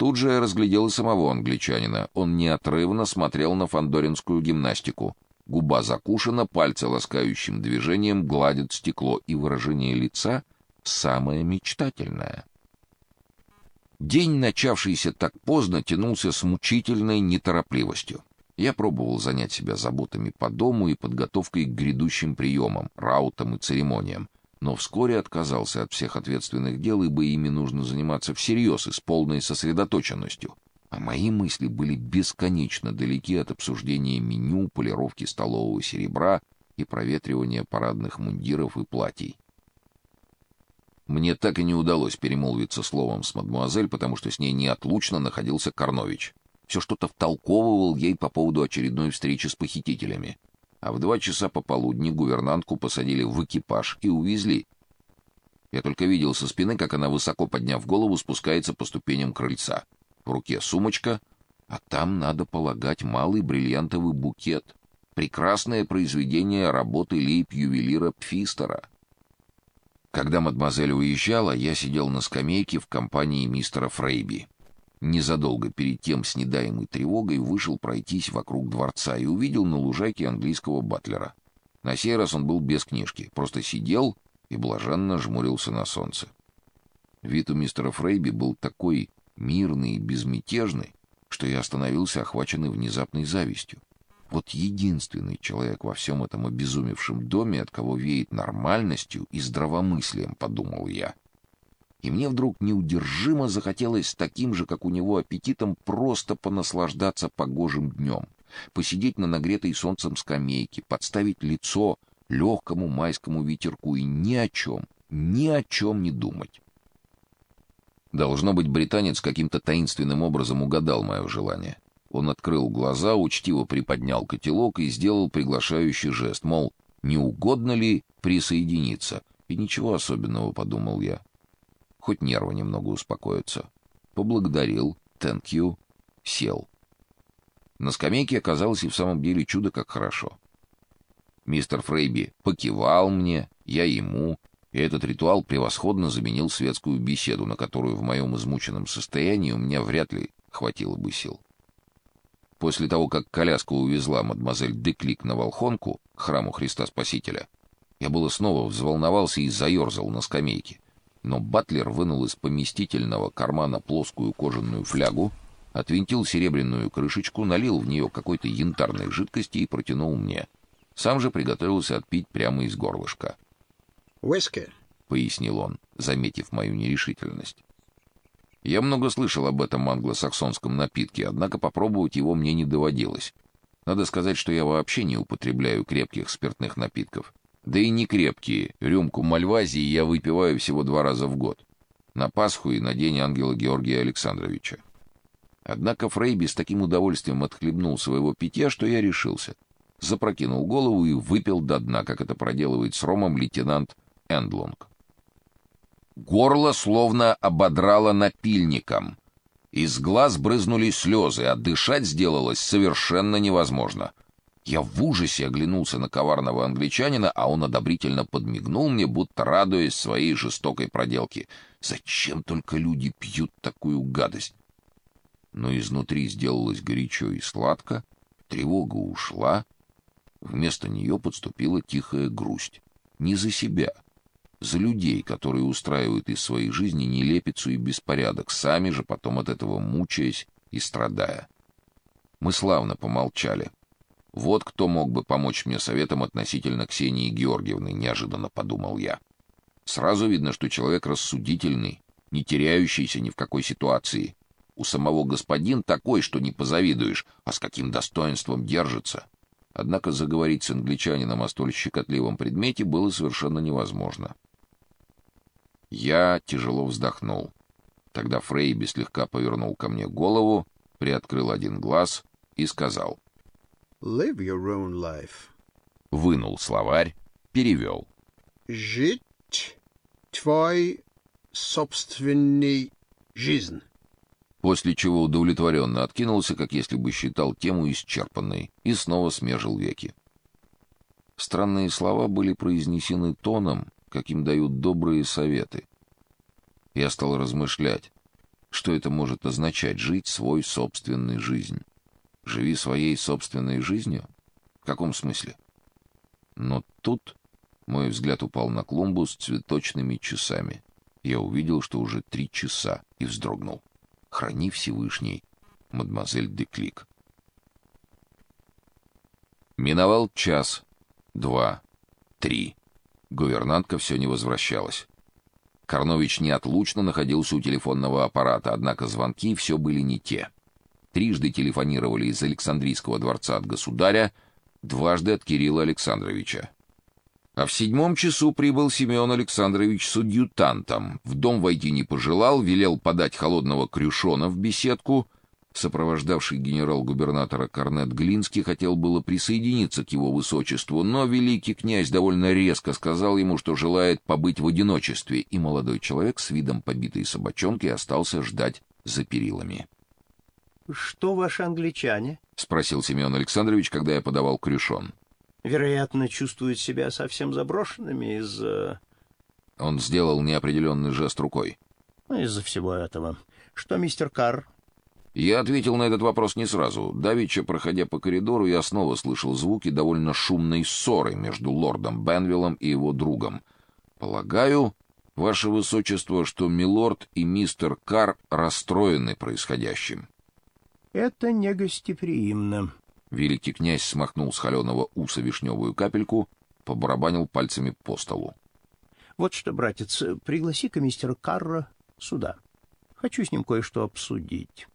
Тут же я разглядел и самого англичанина. Он неотрывно смотрел на фандоринскую гимнастику. Губа закушена, пальцы ласкающим движением гладят стекло, и выражение лица самое мечтательное. День, начавшийся так поздно, тянулся с мучительной неторопливостью. Я пробовал занять себя заботами по дому и подготовкой к грядущим приемам, раутам и церемониям, но вскоре отказался от всех ответственных дел, ибо ими нужно заниматься всерьез и с полной сосредоточенностью. А мои мысли были бесконечно далеки от обсуждения меню, полировки столового серебра и проветривания парадных мундиров и платьев. Мне так и не удалось перемолвиться словом с мадмуазель, потому что с ней неотлучно находился Карнович. Все что-то втолковывал ей по поводу очередной встречи с похитителями. А в два часа пополудни гувернантку посадили в экипаж и увезли. Я только видел со спины, как она, высоко подняв голову, спускается по ступеням крыльца. В руке сумочка, а там, надо полагать, малый бриллиантовый букет. Прекрасное произведение работы лейб-ювелира Пфистера. Когда мадемуазель уезжала, я сидел на скамейке в компании мистера Фрейби. Незадолго перед тем с недаемой тревогой вышел пройтись вокруг дворца и увидел на лужайке английского батлера. На сей раз он был без книжки, просто сидел и блаженно жмурился на солнце. Вид у мистера Фрейби был такой мирный и безмятежный, что я остановился охваченный внезапной завистью. Вот единственный человек во всем этом обезумевшем доме, от кого веет нормальностью и здравомыслием, подумал я. И мне вдруг неудержимо захотелось с таким же, как у него, аппетитом просто понаслаждаться погожим днем, посидеть на нагретой солнцем скамейке, подставить лицо легкому майскому ветерку и ни о чем, ни о чем не думать. Должно быть, британец каким-то таинственным образом угадал мое желание. Он открыл глаза, учтиво приподнял котелок и сделал приглашающий жест, мол, не угодно ли присоединиться. И ничего особенного, подумал я. Хоть нервы немного успокоятся. Поблагодарил, thank you, сел. На скамейке оказалось и в самом деле чудо как хорошо. Мистер Фрейби покивал мне, я ему, и этот ритуал превосходно заменил светскую беседу, на которую в моем измученном состоянии у меня вряд ли хватило бы сил. После того, как коляска увезла мадемуазель Деклик на Волхонку, к храму Христа Спасителя, я было снова взволновался и заерзал на скамейке. Но батлер вынул из поместительного кармана плоскую кожаную флягу, отвинтил серебряную крышечку, налил в нее какой-то янтарной жидкости и протянул мне. Сам же приготовился отпить прямо из горлышка. «Уиски», — пояснил он, заметив мою нерешительность. Я много слышал об этом англосаксонском напитке, однако попробовать его мне не доводилось. Надо сказать, что я вообще не употребляю крепких спиртных напитков. Да и не крепкие. Рюмку Мальвазии я выпиваю всего два раза в год. На Пасху и на день ангела Георгия Александровича. Однако Фрейби с таким удовольствием отхлебнул своего питья, что я решился. Запрокинул голову и выпил до дна, как это проделывает с ромом лейтенант Эндлунг. Горло словно ободрало напильником. Из глаз брызнули слезы, а дышать сделалось совершенно невозможно. Я в ужасе оглянулся на коварного англичанина, а он одобрительно подмигнул мне, будто радуясь своей жестокой проделке. Зачем только люди пьют такую гадость? Но изнутри сделалось горячо и сладко, тревога ушла, вместо нее подступила тихая грусть. Не за себя, за людей, которые устраивают из своей жизни нелепицу и беспорядок, сами же потом от этого мучаясь и страдая. Мы славно помолчали. Вот кто мог бы помочь мне советом относительно Ксении Георгиевны, неожиданно подумал я. Сразу видно, что человек рассудительный, не теряющийся ни в какой ситуации. У самого господин такой, что не позавидуешь, а с каким достоинством держится. Однако заговорить с англичанином о столь щекотливом предмете было совершенно невозможно. Я тяжело вздохнул. Тогда Фрейби слегка повернул ко мне голову, приоткрыл один глаз и сказал: «Live your own life». Вынул словарь, перевел. «Жить твой собственный жизнь». После чего удовлетворенно откинулся, как если бы считал тему исчерпанной, и снова смежил веки. Странные слова были произнесены тоном, каким дают добрые советы. Я стал размышлять, Что это может означать жить свой собственной жизнь? Живи своей собственной жизнью? В каком смысле? Но тут мой взгляд упал на клумбу с цветочными часами. Я увидел, что уже три часа, и вздрогнул. Храни Всевышний, мадемуазель Деклик. Миновал час, два, три. Гувернантка все не возвращалась. Карнович неотлучно находился у телефонного аппарата, однако звонки все были не те. Трижды телефонировали из Александрийского дворца от государя, дважды от Кирилла Александровича. А в седьмом часу прибыл Семен Александрович с адъютантом. В дом войти не пожелал, велел подать холодного крюшона в беседку. Сопровождавший генерал-губернатора Корнет Глинский хотел было присоединиться к его высочеству, но великий князь довольно резко сказал ему, что желает побыть в одиночестве, и молодой человек с видом побитой собачонки остался ждать за перилами. Что ваши англичане? спросил Семен Александрович, когда я подавал крюшон. Вероятно, чувствуют себя совсем заброшенными из-за... Он сделал неопределенный жест рукой. Ну, из-за всего этого. Что, мистер Карр? Я ответил на этот вопрос не сразу. Давеча, проходя по коридору, я снова слышал звуки довольно шумной ссоры между лордом Бенвиллом и его другом. Полагаю, ваше высочество, что милорд и мистер Карр расстроены происходящим. Это негостеприимно. Великий князь смахнул с холеного уса вишневую капельку, побарабанил пальцами по столу. Вот что, братец, пригласи-ка мистера Карра сюда. Хочу с ним кое-что обсудить.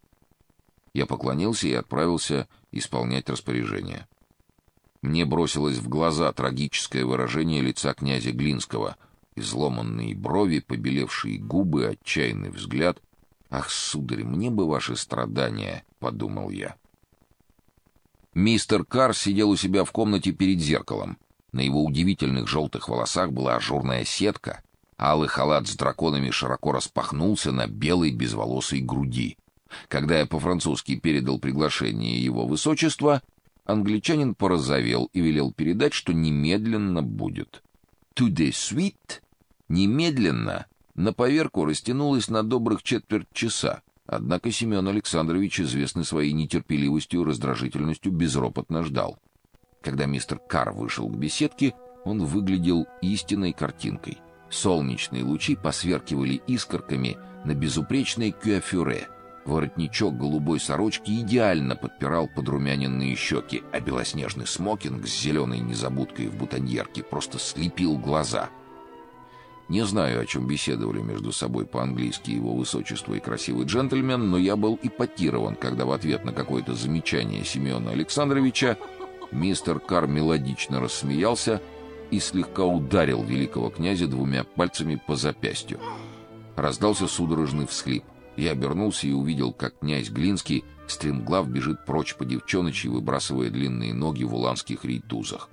Я поклонился и отправился исполнять распоряжение. Мне бросилось в глаза трагическое выражение лица князя Глинского, изломанные брови, побелевшие губы, отчаянный взгляд. Ах, сударь, мне бы ваши страдания, подумал я. Мистер Кар сидел у себя в комнате перед зеркалом. На его удивительных желтых волосах была ажурная сетка, алый халат с драконами широко распахнулся на белой безволосой груди. Когда я по-французски передал приглашение его высочества, англичанин порозовел и велел передать, что немедленно будет. «Tout de suite» немедленно на поверку растянулось на добрых четверть часа. Однако Семен Александрович, известный своей нетерпеливостью и раздражительностью, безропотно ждал. Когда мистер Кар вышел к беседке, он выглядел истинной картинкой. Солнечные лучи посверкивали искорками на безупречной кюафюре. Воротничок голубой сорочки идеально подпирал подрумяненные щеки, а белоснежный смокинг с зеленой незабудкой в бутоньерке просто слепил глаза — не знаю, о чем беседовали между собой по-английски его высочество и красивый джентльмен, но я был ипотирован, когда в ответ на какое-то замечание Семена Александровича мистер Кар мелодично рассмеялся и слегка ударил великого князя двумя пальцами по запястью. Раздался судорожный всхлип. Я обернулся и увидел, как князь Глинский стремглав бежит прочь по девчоночи, выбрасывая длинные ноги в уланских рейтузах.